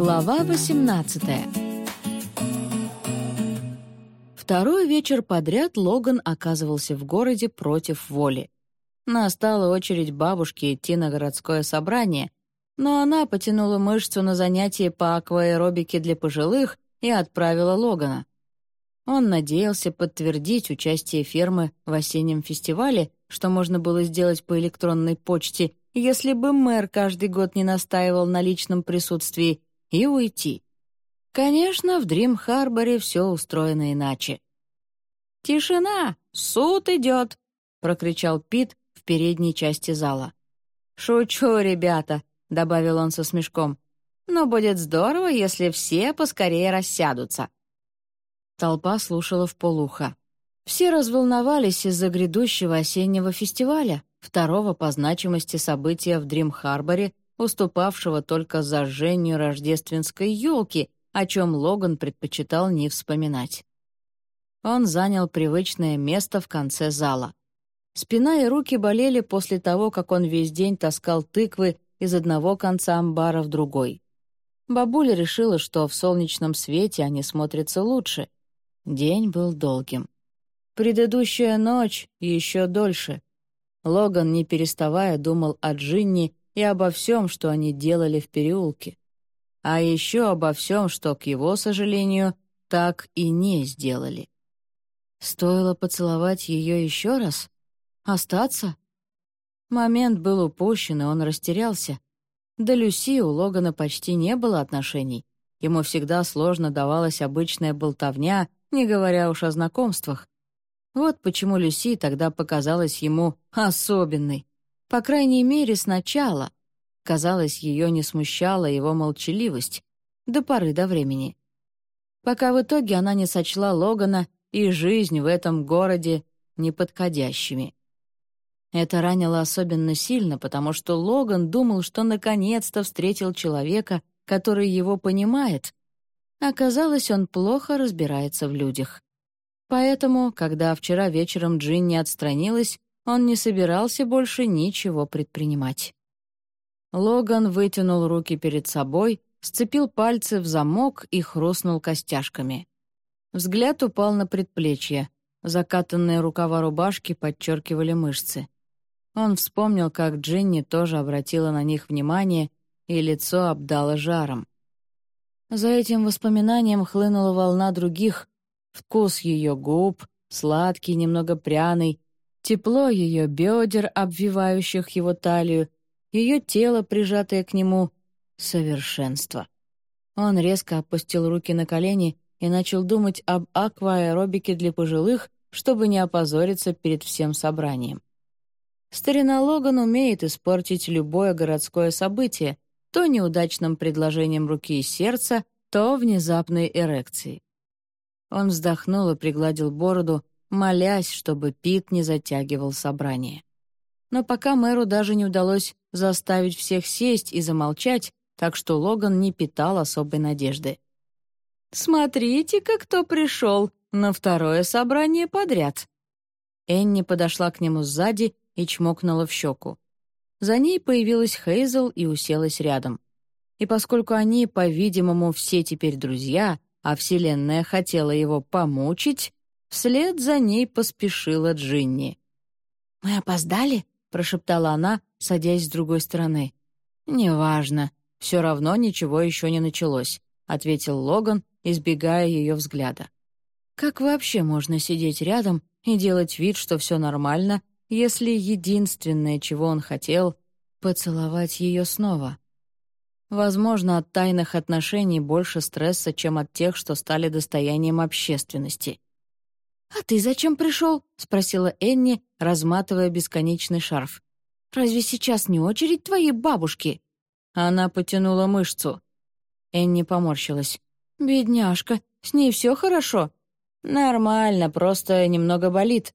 Глава 18 Второй вечер подряд Логан оказывался в городе против воли. Настала очередь бабушки идти на городское собрание, но она потянула мышцу на занятие по акваэробике для пожилых и отправила Логана. Он надеялся подтвердить участие фермы в осеннем фестивале, что можно было сделать по электронной почте, если бы мэр каждый год не настаивал на личном присутствии, и уйти. Конечно, в Дрим-Харборе все устроено иначе. «Тишина! Суд идет!» — прокричал Пит в передней части зала. «Шучу, ребята!» — добавил он со смешком. «Но будет здорово, если все поскорее рассядутся». Толпа слушала в полухо. Все разволновались из-за грядущего осеннего фестиваля, второго по значимости события в Дрим-Харборе, уступавшего только зажжению рождественской елки, о чем Логан предпочитал не вспоминать. Он занял привычное место в конце зала. Спина и руки болели после того, как он весь день таскал тыквы из одного конца амбара в другой. Бабуля решила, что в солнечном свете они смотрятся лучше — День был долгим. Предыдущая ночь еще дольше. Логан, не переставая, думал о Джинни и обо всем, что они делали в переулке. А еще обо всем, что, к его сожалению, так и не сделали. Стоило поцеловать ее еще раз? Остаться? Момент был упущен, и он растерялся. До Люси у Логана почти не было отношений. Ему всегда сложно давалась обычная болтовня — не говоря уж о знакомствах. Вот почему Люси тогда показалась ему особенной. По крайней мере, сначала. Казалось, ее не смущала его молчаливость. До поры до времени. Пока в итоге она не сочла Логана и жизнь в этом городе неподходящими. Это ранило особенно сильно, потому что Логан думал, что наконец-то встретил человека, который его понимает, Оказалось, он плохо разбирается в людях. Поэтому, когда вчера вечером Джинни отстранилась, он не собирался больше ничего предпринимать. Логан вытянул руки перед собой, сцепил пальцы в замок и хрустнул костяшками. Взгляд упал на предплечье. Закатанные рукава рубашки подчеркивали мышцы. Он вспомнил, как Джинни тоже обратила на них внимание, и лицо обдало жаром. За этим воспоминанием хлынула волна других. Вкус ее губ, сладкий, немного пряный, тепло ее бедер, обвивающих его талию, ее тело, прижатое к нему. Совершенство. Он резко опустил руки на колени и начал думать об акваэробике для пожилых, чтобы не опозориться перед всем собранием. Старина Логан умеет испортить любое городское событие, то неудачным предложением руки и сердца, то внезапной эрекцией. Он вздохнул и пригладил бороду, молясь, чтобы Пит не затягивал собрание. Но пока мэру даже не удалось заставить всех сесть и замолчать, так что Логан не питал особой надежды. «Смотрите-ка, кто пришел на второе собрание подряд!» Энни подошла к нему сзади и чмокнула в щеку. За ней появилась Хейзел и уселась рядом. И поскольку они, по-видимому, все теперь друзья, а Вселенная хотела его помучить, вслед за ней поспешила Джинни. «Мы опоздали?» — прошептала она, садясь с другой стороны. «Неважно. Все равно ничего еще не началось», — ответил Логан, избегая ее взгляда. «Как вообще можно сидеть рядом и делать вид, что все нормально, если единственное, чего он хотел, — поцеловать ее снова. Возможно, от тайных отношений больше стресса, чем от тех, что стали достоянием общественности. «А ты зачем пришел?» — спросила Энни, разматывая бесконечный шарф. «Разве сейчас не очередь твоей бабушки?» Она потянула мышцу. Энни поморщилась. «Бедняжка, с ней все хорошо?» «Нормально, просто немного болит.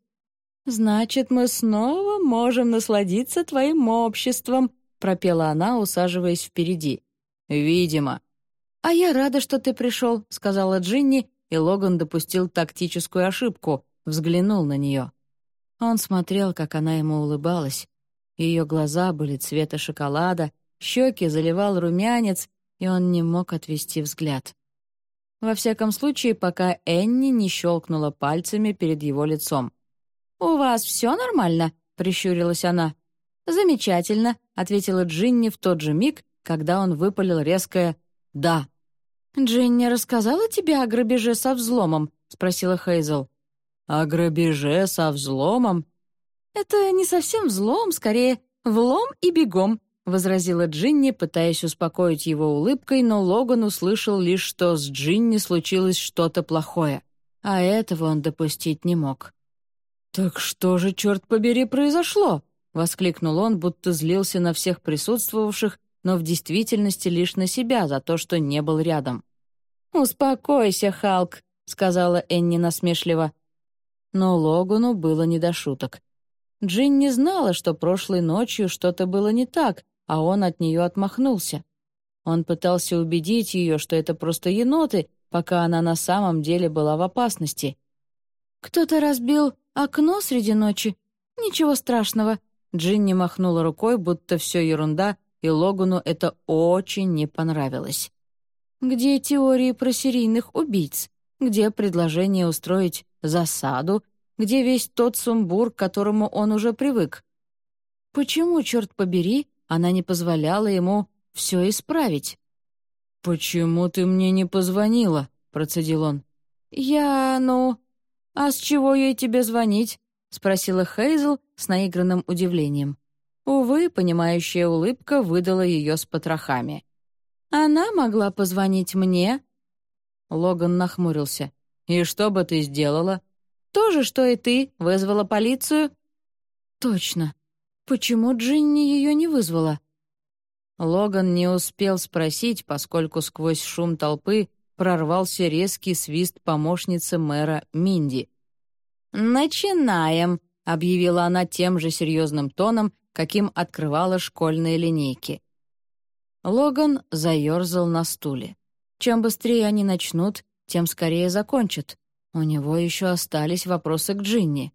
«Значит, мы снова можем насладиться твоим обществом», — пропела она, усаживаясь впереди. «Видимо». «А я рада, что ты пришел», — сказала Джинни, и Логан допустил тактическую ошибку, взглянул на нее. Он смотрел, как она ему улыбалась. Ее глаза были цвета шоколада, щеки заливал румянец, и он не мог отвести взгляд. Во всяком случае, пока Энни не щелкнула пальцами перед его лицом. «У вас все нормально?» — прищурилась она. «Замечательно», — ответила Джинни в тот же миг, когда он выпалил резкое «да». «Джинни рассказала тебе о грабеже со взломом?» — спросила Хейзел. «О грабеже со взломом?» «Это не совсем взлом, скорее, влом и бегом», — возразила Джинни, пытаясь успокоить его улыбкой, но Логан услышал лишь, что с Джинни случилось что-то плохое, а этого он допустить не мог. «Так что же, черт побери, произошло?» — воскликнул он, будто злился на всех присутствовавших, но в действительности лишь на себя за то, что не был рядом. «Успокойся, Халк», — сказала Энни насмешливо. Но Логану было не до шуток. Джин не знала, что прошлой ночью что-то было не так, а он от нее отмахнулся. Он пытался убедить ее, что это просто еноты, пока она на самом деле была в опасности. «Кто-то разбил окно среди ночи? Ничего страшного». Джинни махнула рукой, будто все ерунда, и Логану это очень не понравилось. «Где теории про серийных убийц? Где предложение устроить засаду? Где весь тот сумбур, к которому он уже привык? Почему, черт побери, она не позволяла ему все исправить. «Почему ты мне не позвонила?» — процедил он. «Я, ну... А с чего ей тебе звонить?» — спросила Хейзл с наигранным удивлением. Увы, понимающая улыбка выдала ее с потрохами. «Она могла позвонить мне?» Логан нахмурился. «И что бы ты сделала?» «То же, что и ты, вызвала полицию?» «Точно. Почему Джинни ее не вызвала? Логан не успел спросить, поскольку сквозь шум толпы прорвался резкий свист помощницы мэра Минди. «Начинаем», — объявила она тем же серьезным тоном, каким открывала школьные линейки. Логан заерзал на стуле. Чем быстрее они начнут, тем скорее закончат. У него еще остались вопросы к Джинни.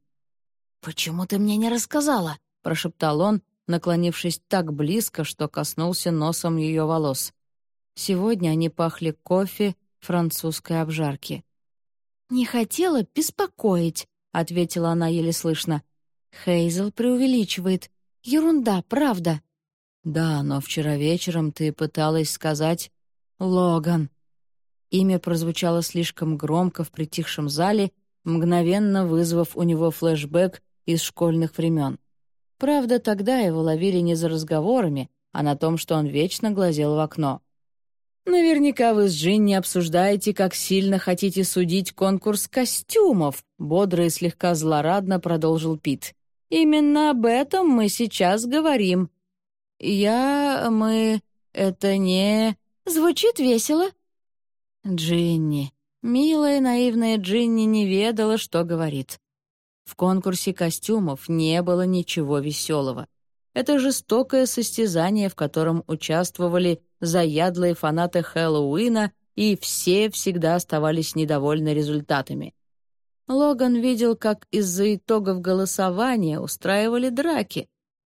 «Почему ты мне не рассказала?» — прошептал он, наклонившись так близко, что коснулся носом ее волос. Сегодня они пахли кофе французской обжарки. «Не хотела беспокоить», — ответила она еле слышно. «Хейзел преувеличивает. Ерунда, правда». «Да, но вчера вечером ты пыталась сказать «Логан». Имя прозвучало слишком громко в притихшем зале, мгновенно вызвав у него флешбэк из школьных времен. Правда, тогда его ловили не за разговорами, а на том, что он вечно глазел в окно. «Наверняка вы с Джинни обсуждаете, как сильно хотите судить конкурс костюмов», бодро и слегка злорадно продолжил Пит. «Именно об этом мы сейчас говорим». «Я... мы... это не...» «Звучит весело». Джинни. Милая наивная Джинни не ведала, что говорит. В конкурсе костюмов не было ничего веселого. Это жестокое состязание, в котором участвовали заядлые фанаты Хэллоуина, и все всегда оставались недовольны результатами. Логан видел, как из-за итогов голосования устраивали драки.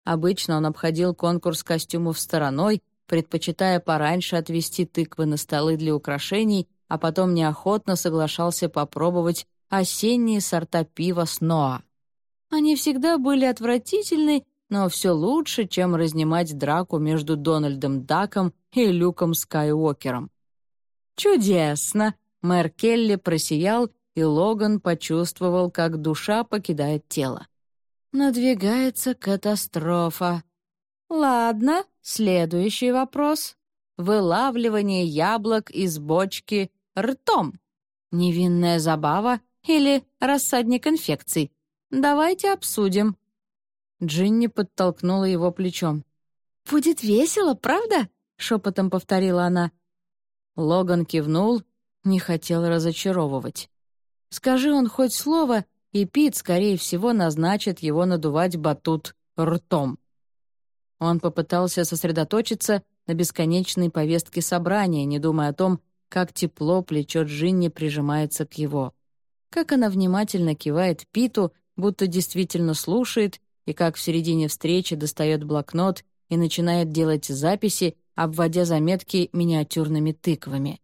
Обычно он обходил конкурс костюмов стороной, предпочитая пораньше отвести тыквы на столы для украшений, а потом неохотно соглашался попробовать осенние сорта пива Сноа. Они всегда были отвратительны, но все лучше, чем разнимать драку между Дональдом Даком и Люком Скайуокером. «Чудесно!» — мэр Келли просиял, и Логан почувствовал, как душа покидает тело. Надвигается катастрофа. Ладно, следующий вопрос. Вылавливание яблок из бочки ртом. Невинная забава или рассадник инфекций? Давайте обсудим». Джинни подтолкнула его плечом. «Будет весело, правда?» — шепотом повторила она. Логан кивнул, не хотел разочаровывать. Скажи он хоть слово, и Пит, скорее всего, назначит его надувать батут ртом. Он попытался сосредоточиться на бесконечной повестке собрания, не думая о том, как тепло плечо Джинни прижимается к его как она внимательно кивает Питу, будто действительно слушает, и как в середине встречи достает блокнот и начинает делать записи, обводя заметки миниатюрными тыквами.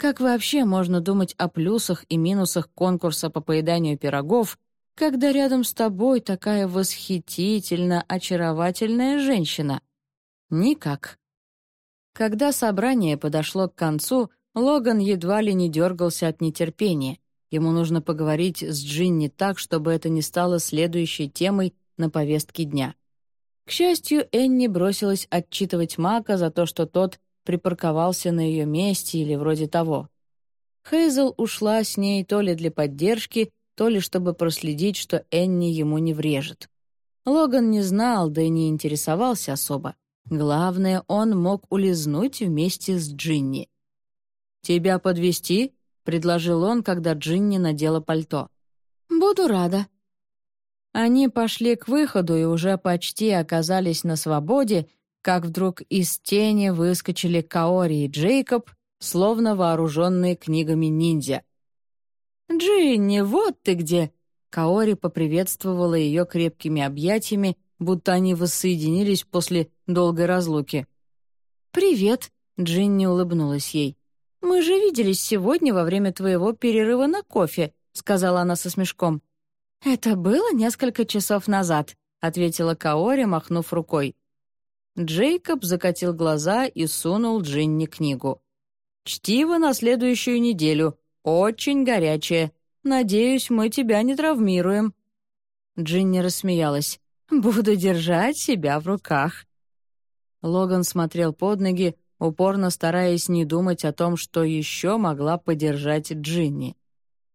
Как вообще можно думать о плюсах и минусах конкурса по поеданию пирогов, когда рядом с тобой такая восхитительно очаровательная женщина? Никак. Когда собрание подошло к концу, Логан едва ли не дергался от нетерпения. Ему нужно поговорить с Джинни так, чтобы это не стало следующей темой на повестке дня. К счастью, Энни бросилась отчитывать Мака за то, что тот припарковался на ее месте или вроде того. Хейзел ушла с ней то ли для поддержки, то ли чтобы проследить, что Энни ему не врежет. Логан не знал, да и не интересовался особо. Главное, он мог улизнуть вместе с Джинни. «Тебя подвести? предложил он, когда Джинни надела пальто. «Буду рада», они пошли к выходу и уже почти оказались на свободе, как вдруг из тени выскочили Каори и Джейкоб, словно вооруженные книгами ниндзя. «Джинни, вот ты где!» Каори поприветствовала ее крепкими объятиями, будто они воссоединились после долгой разлуки. «Привет!» — Джинни улыбнулась ей. «Мы же виделись сегодня во время твоего перерыва на кофе», — сказала она со смешком. «Это было несколько часов назад», — ответила Каори, махнув рукой. Джейкоб закатил глаза и сунул Джинни книгу. «Чтиво на следующую неделю. Очень горячее. Надеюсь, мы тебя не травмируем». Джинни рассмеялась. «Буду держать себя в руках». Логан смотрел под ноги, упорно стараясь не думать о том, что еще могла подержать Джинни.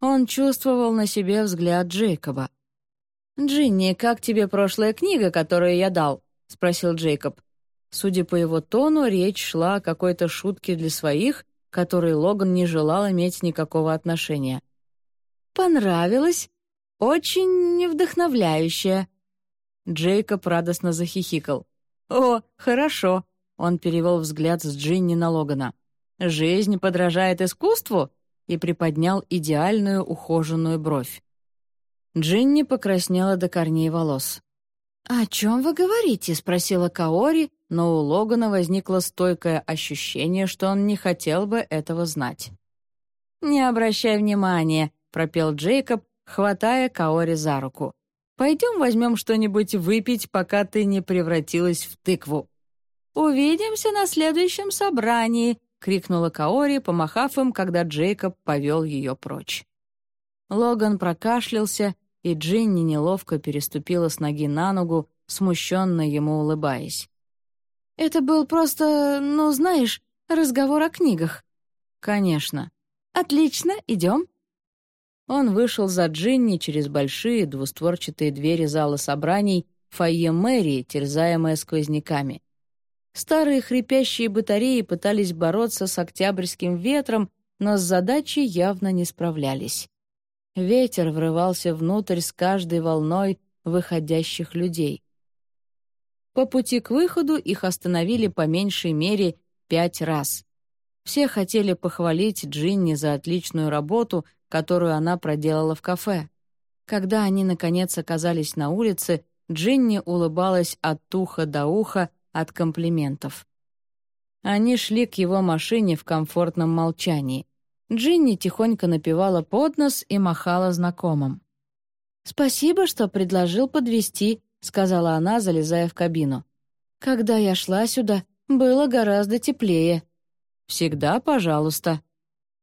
Он чувствовал на себе взгляд Джейкоба. «Джинни, как тебе прошлая книга, которую я дал?» — спросил Джейкоб. Судя по его тону, речь шла о какой-то шутке для своих, которой Логан не желал иметь никакого отношения. «Понравилось. Очень вдохновляющая». Джейкоб радостно захихикал. «О, хорошо», — он перевел взгляд с Джинни на Логана. «Жизнь подражает искусству?» и приподнял идеальную ухоженную бровь. Джинни покраснела до корней волос. «О чем вы говорите?» — спросила Каори, но у Логана возникло стойкое ощущение, что он не хотел бы этого знать. «Не обращай внимания», — пропел Джейкоб, хватая Каори за руку. «Пойдем возьмем что-нибудь выпить, пока ты не превратилась в тыкву». «Увидимся на следующем собрании», — крикнула Каори, помахав им, когда Джейкоб повел ее прочь. Логан прокашлялся, и Джинни неловко переступила с ноги на ногу, смущенно ему улыбаясь. «Это был просто, ну, знаешь, разговор о книгах». «Конечно». «Отлично, идем». Он вышел за Джинни через большие двустворчатые двери зала собраний фойе мэрии, терзаемое сквозняками. Старые хрипящие батареи пытались бороться с октябрьским ветром, но с задачей явно не справлялись. Ветер врывался внутрь с каждой волной выходящих людей. По пути к выходу их остановили по меньшей мере пять раз. Все хотели похвалить Джинни за отличную работу, которую она проделала в кафе. Когда они, наконец, оказались на улице, Джинни улыбалась от уха до уха, от комплиментов. Они шли к его машине в комфортном молчании. Джинни тихонько напевала под нос и махала знакомым. «Спасибо, что предложил подвести, сказала она, залезая в кабину. «Когда я шла сюда, было гораздо теплее». «Всегда пожалуйста».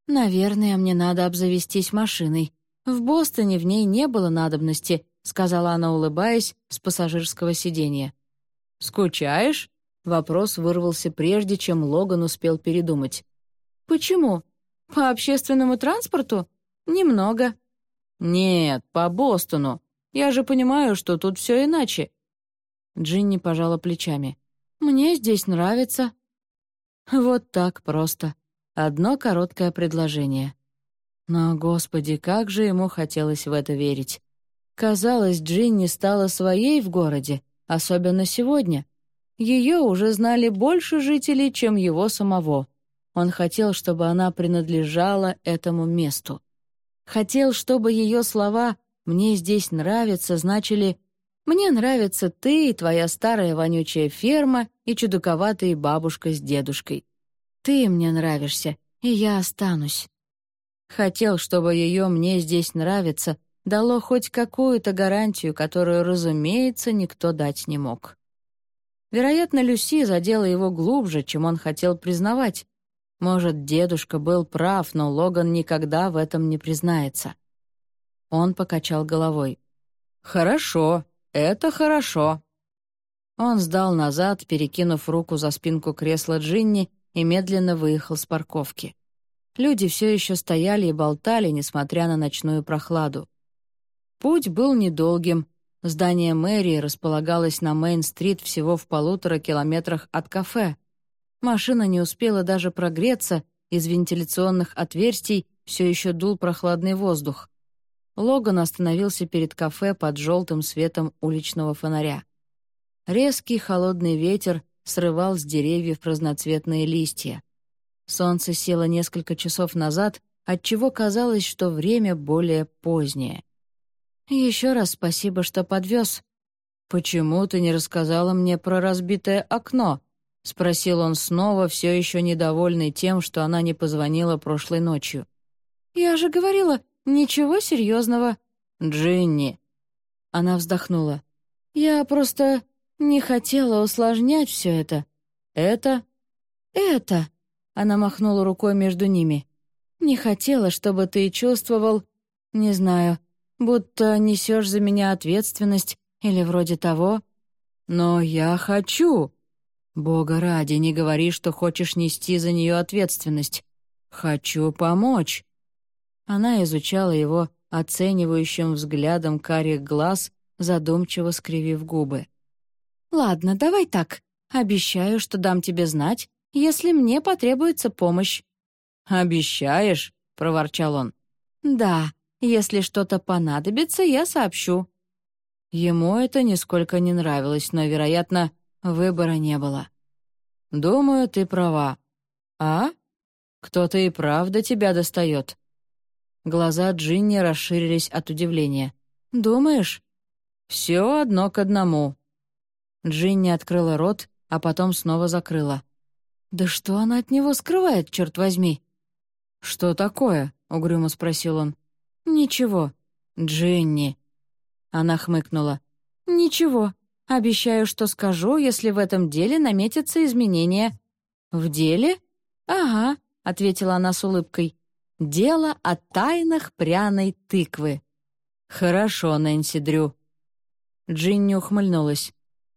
«Наверное, мне надо обзавестись машиной. В Бостоне в ней не было надобности», — сказала она, улыбаясь с пассажирского сиденья. «Скучаешь?» Вопрос вырвался прежде, чем Логан успел передумать. «Почему? По общественному транспорту? Немного». «Нет, по Бостону. Я же понимаю, что тут все иначе». Джинни пожала плечами. «Мне здесь нравится». Вот так просто. Одно короткое предложение. Но, господи, как же ему хотелось в это верить. Казалось, Джинни стала своей в городе, особенно сегодня. Ее уже знали больше жителей, чем его самого. Он хотел, чтобы она принадлежала этому месту. Хотел, чтобы ее слова «мне здесь нравится» значили Мне нравятся ты и твоя старая вонючая ферма и чудаковатые бабушка с дедушкой. Ты мне нравишься, и я останусь. Хотел, чтобы ее «мне здесь нравится» дало хоть какую-то гарантию, которую, разумеется, никто дать не мог. Вероятно, Люси задела его глубже, чем он хотел признавать. Может, дедушка был прав, но Логан никогда в этом не признается. Он покачал головой. «Хорошо, это хорошо». Он сдал назад, перекинув руку за спинку кресла Джинни и медленно выехал с парковки. Люди все еще стояли и болтали, несмотря на ночную прохладу. Путь был недолгим. Здание мэрии располагалось на Мейн-стрит всего в полутора километрах от кафе. Машина не успела даже прогреться, из вентиляционных отверстий все еще дул прохладный воздух. Логан остановился перед кафе под желтым светом уличного фонаря. Резкий холодный ветер срывал с деревьев разноцветные листья. Солнце село несколько часов назад, отчего казалось, что время более позднее. «Еще раз спасибо, что подвез». «Почему ты не рассказала мне про разбитое окно?» — спросил он снова, все еще недовольный тем, что она не позвонила прошлой ночью. «Я же говорила, ничего серьезного». «Джинни». Она вздохнула. «Я просто не хотела усложнять все это. Это? Это. Она махнула рукой между ними. Не хотела, чтобы ты чувствовал, не знаю, будто несешь за меня ответственность или вроде того. Но я хочу. Бога ради, не говори, что хочешь нести за нее ответственность. Хочу помочь. Она изучала его оценивающим взглядом карих глаз, задумчиво скривив губы. «Ладно, давай так. Обещаю, что дам тебе знать, если мне потребуется помощь». «Обещаешь?» — проворчал он. «Да, если что-то понадобится, я сообщу». Ему это нисколько не нравилось, но, вероятно, выбора не было. «Думаю, ты права». «А? Кто-то и правда тебя достает?» Глаза Джинни расширились от удивления. «Думаешь?» «Все одно к одному», Джинни открыла рот, а потом снова закрыла. «Да что она от него скрывает, черт возьми?» «Что такое?» — угрюмо спросил он. «Ничего. Джинни». Она хмыкнула. «Ничего. Обещаю, что скажу, если в этом деле наметятся изменения». «В деле?» «Ага», — ответила она с улыбкой. «Дело о тайнах пряной тыквы». «Хорошо, Нэнси Дрю». Джинни ухмыльнулась.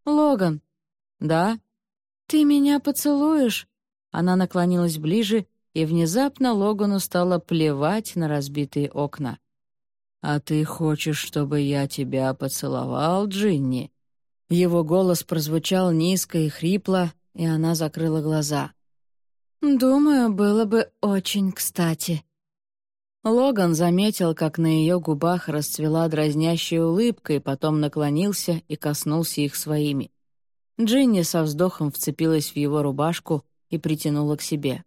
«Логан». «Да?» «Ты меня поцелуешь?» Она наклонилась ближе, и внезапно Логану стало плевать на разбитые окна. «А ты хочешь, чтобы я тебя поцеловал, Джинни?» Его голос прозвучал низко и хрипло, и она закрыла глаза. «Думаю, было бы очень кстати». Логан заметил, как на ее губах расцвела дразнящая улыбка, и потом наклонился и коснулся их своими. Джинни со вздохом вцепилась в его рубашку и притянула к себе.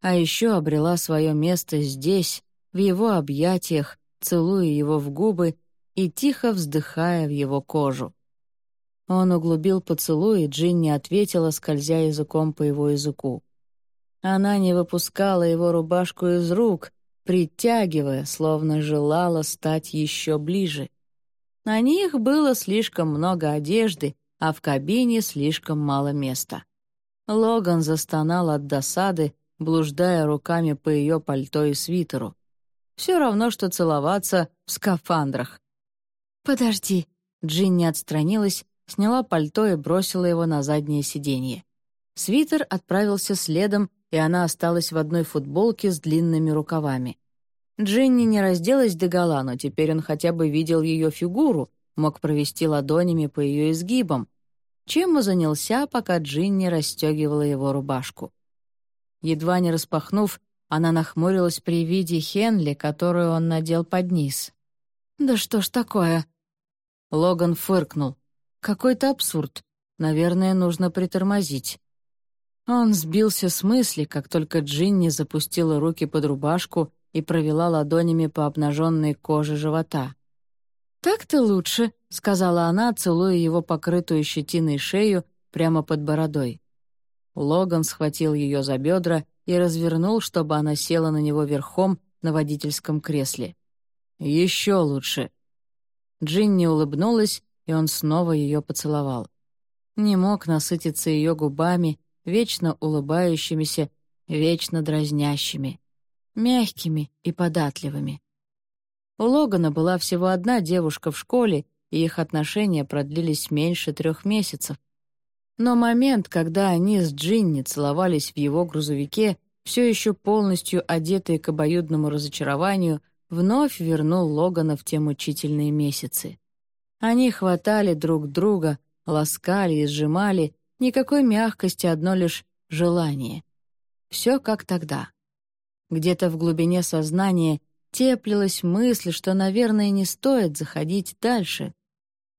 А еще обрела свое место здесь, в его объятиях, целуя его в губы и тихо вздыхая в его кожу. Он углубил поцелуй, и Джинни ответила, скользя языком по его языку. Она не выпускала его рубашку из рук — притягивая, словно желала стать еще ближе. На них было слишком много одежды, а в кабине слишком мало места. Логан застонал от досады, блуждая руками по ее пальто и свитеру. Все равно, что целоваться в скафандрах. «Подожди», — Джинни отстранилась, сняла пальто и бросила его на заднее сиденье. Свитер отправился следом, и она осталась в одной футболке с длинными рукавами. Джинни не разделась догола, но теперь он хотя бы видел ее фигуру, мог провести ладонями по ее изгибам, чем и занялся, пока Джинни расстегивала его рубашку. Едва не распахнув, она нахмурилась при виде Хенли, которую он надел под низ. «Да что ж такое?» Логан фыркнул. «Какой-то абсурд. Наверное, нужно притормозить». Он сбился с мысли, как только Джинни запустила руки под рубашку и провела ладонями по обнаженной коже живота. «Так-то лучше», сказала она, целуя его покрытую щетиной шею прямо под бородой. Логан схватил ее за бедра и развернул, чтобы она села на него верхом на водительском кресле. «Еще лучше!» Джинни улыбнулась, и он снова ее поцеловал. Не мог насытиться ее губами, вечно улыбающимися, вечно дразнящими, мягкими и податливыми. У Логана была всего одна девушка в школе, и их отношения продлились меньше трех месяцев. Но момент, когда они с Джинни целовались в его грузовике, все еще полностью одетые к обоюдному разочарованию, вновь вернул Логана в те мучительные месяцы. Они хватали друг друга, ласкали и сжимали, никакой мягкости, одно лишь желание. Все как тогда. Где-то в глубине сознания теплилась мысль, что, наверное, не стоит заходить дальше.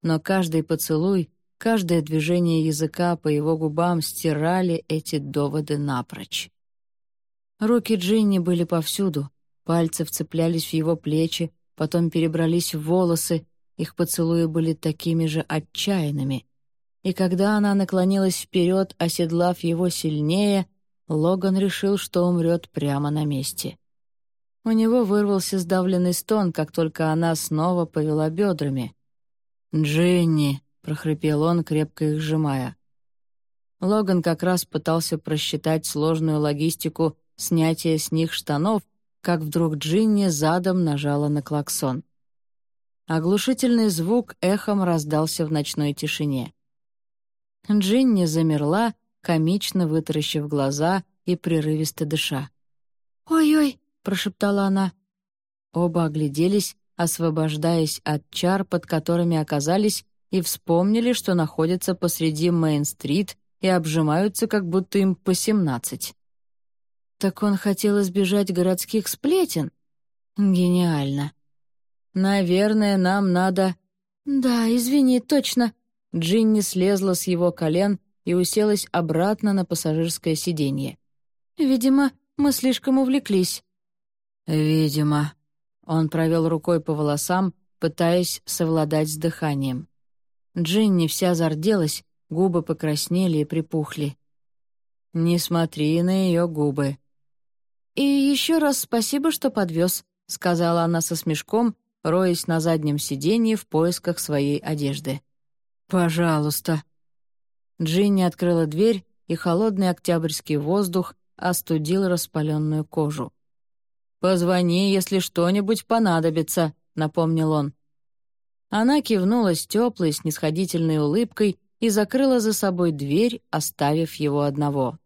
Но каждый поцелуй, каждое движение языка по его губам стирали эти доводы напрочь. Руки Джинни были повсюду, пальцы вцеплялись в его плечи, потом перебрались в волосы, их поцелуи были такими же отчаянными. И когда она наклонилась вперед, оседлав его сильнее, Логан решил, что умрет прямо на месте. У него вырвался сдавленный стон, как только она снова повела бедрами. «Дженни!» — прохрипел он, крепко их сжимая. Логан как раз пытался просчитать сложную логистику снятия с них штанов, как вдруг Джинни задом нажала на клаксон. Оглушительный звук эхом раздался в ночной тишине. Джинни замерла, комично вытаращив глаза и прерывисто дыша. «Ой-ой!» — прошептала она. Оба огляделись, освобождаясь от чар, под которыми оказались, и вспомнили, что находятся посреди Мейн-стрит и обжимаются, как будто им по семнадцать. Так он хотел избежать городских сплетен? Гениально. Наверное, нам надо... Да, извини, точно. Джинни слезла с его колен и уселась обратно на пассажирское сиденье. Видимо, мы слишком увлеклись. «Видимо». Он провел рукой по волосам, пытаясь совладать с дыханием. Джинни вся зарделась, губы покраснели и припухли. «Не смотри на ее губы». «И еще раз спасибо, что подвез», — сказала она со смешком, роясь на заднем сиденье в поисках своей одежды. «Пожалуйста». Джинни открыла дверь, и холодный октябрьский воздух остудил распаленную кожу. «Позвони, если что-нибудь понадобится», — напомнил он. Она кивнула с теплой, снисходительной улыбкой и закрыла за собой дверь, оставив его одного.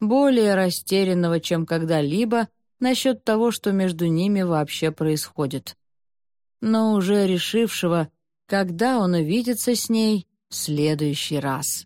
Более растерянного, чем когда-либо, насчет того, что между ними вообще происходит. Но уже решившего, когда он увидится с ней в следующий раз.